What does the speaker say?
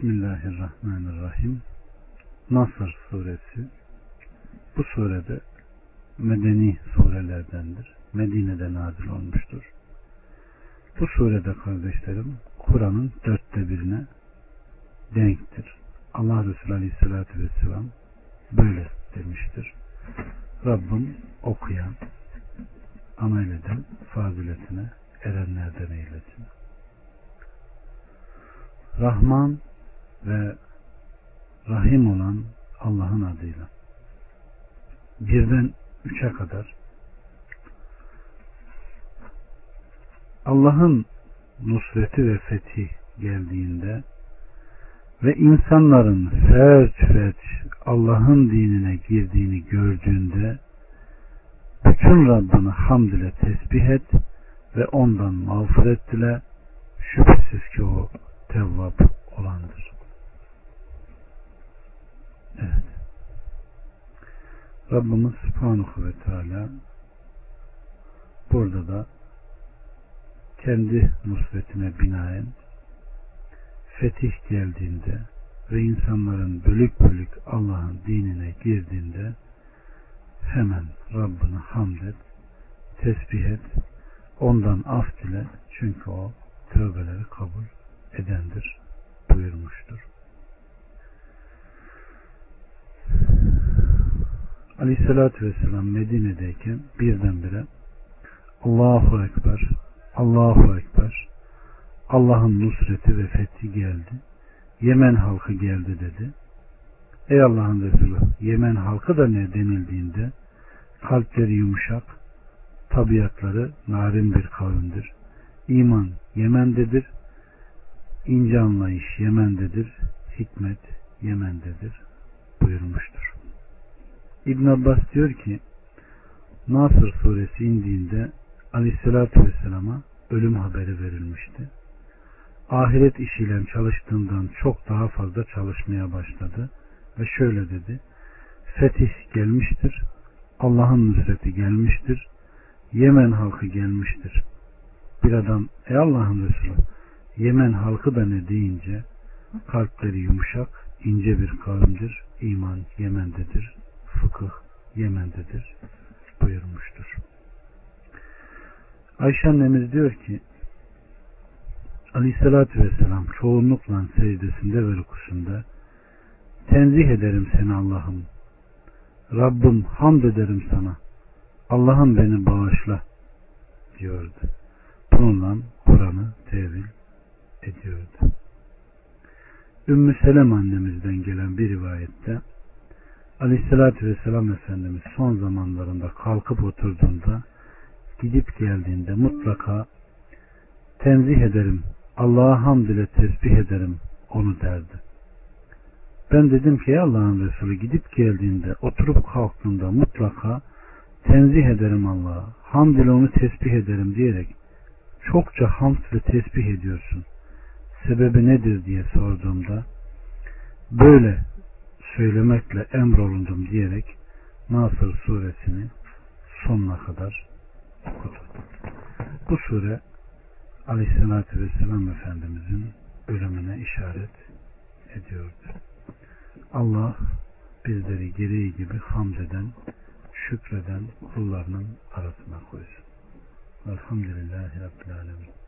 Bismillahirrahmanirrahim. Nasır suresi bu surede medeni surelerdendir. Medine'de nazil olmuştur. Bu surede kardeşlerim Kur'an'ın dörtte birine denktir. Allah Resulü Aleyhisselatü Vesselam böyle demiştir. Rabbim okuyan, amel eden faziletine erenlerden eylesin. Rahman ve Rahim olan Allah'ın adıyla. Birden üçe kadar Allah'ın nusreti ve fethi geldiğinde ve insanların ferç ferç Allah'ın dinine girdiğini gördüğünde bütün Rabbini hamd ile tesbih et ve ondan mağfiret dile şüphesiz ki o tevvab Rabbimiz Subhanahu ve Teala burada da kendi nusretine binaen fetih geldiğinde ve insanların bölük bölük Allah'ın dinine girdiğinde hemen Rabbini hamd et, tesbih et, ondan af dile. Çünkü o tövbeleri kabul edendir buyurmuştur. Aleyhissalatü Vesselam Medine'deyken birdenbire Allahu Ekber, Allahu Ekber, Allah'ın nusreti ve fethi geldi. Yemen halkı geldi dedi. Ey Allah'ın Resulü, Yemen halkı da ne denildiğinde kalpleri yumuşak, tabiatları narin bir kavimdir. İman Yemen'dedir, ince anlayış Yemen'dedir, hikmet Yemen'dedir buyurmuştur. İbn Abbas diyor ki Nasır suresi indiğinde Aleyhisselatü Vesselam'a ölüm haberi verilmişti. Ahiret işiyle çalıştığından çok daha fazla çalışmaya başladı ve şöyle dedi. Fetih gelmiştir, Allah'ın nusreti gelmiştir, Yemen halkı gelmiştir. Bir adam, ey Allah'ın Resulü, Yemen halkı da ne deyince, kalpleri yumuşak, ince bir kavimdir, iman Yemen'dedir, fıkıh Yemen'dedir buyurmuştur. Ayşe annemiz diyor ki Aleyhissalatü Vesselam çoğunlukla secdesinde ve rükusunda tenzih ederim seni Allah'ım Rabbim hamd ederim sana Allah'ım beni bağışla diyordu. Bununla Kur'an'ı tevil ediyordu. Ümmü Selem annemizden gelen bir rivayette Aleyhissalatü Vesselam Efendimiz son zamanlarında kalkıp oturduğunda gidip geldiğinde mutlaka tenzih ederim, Allah'a hamd ile tesbih ederim onu derdi. Ben dedim ki Allah'ın Resulü gidip geldiğinde oturup kalktığında mutlaka tenzih ederim Allah'a, hamd ile onu tesbih ederim diyerek çokça hamd ile tesbih ediyorsun. Sebebi nedir diye sorduğumda böyle söylemekle emrolundum diyerek Nasır suresini sonuna kadar okudu. Bu sure Aleyhisselatü Vesselam Efendimizin ölümüne işaret ediyordu. Allah bizleri gereği gibi hamd eden, şükreden kullarının arasına koysun. Elhamdülillahi Rabbil Alemin.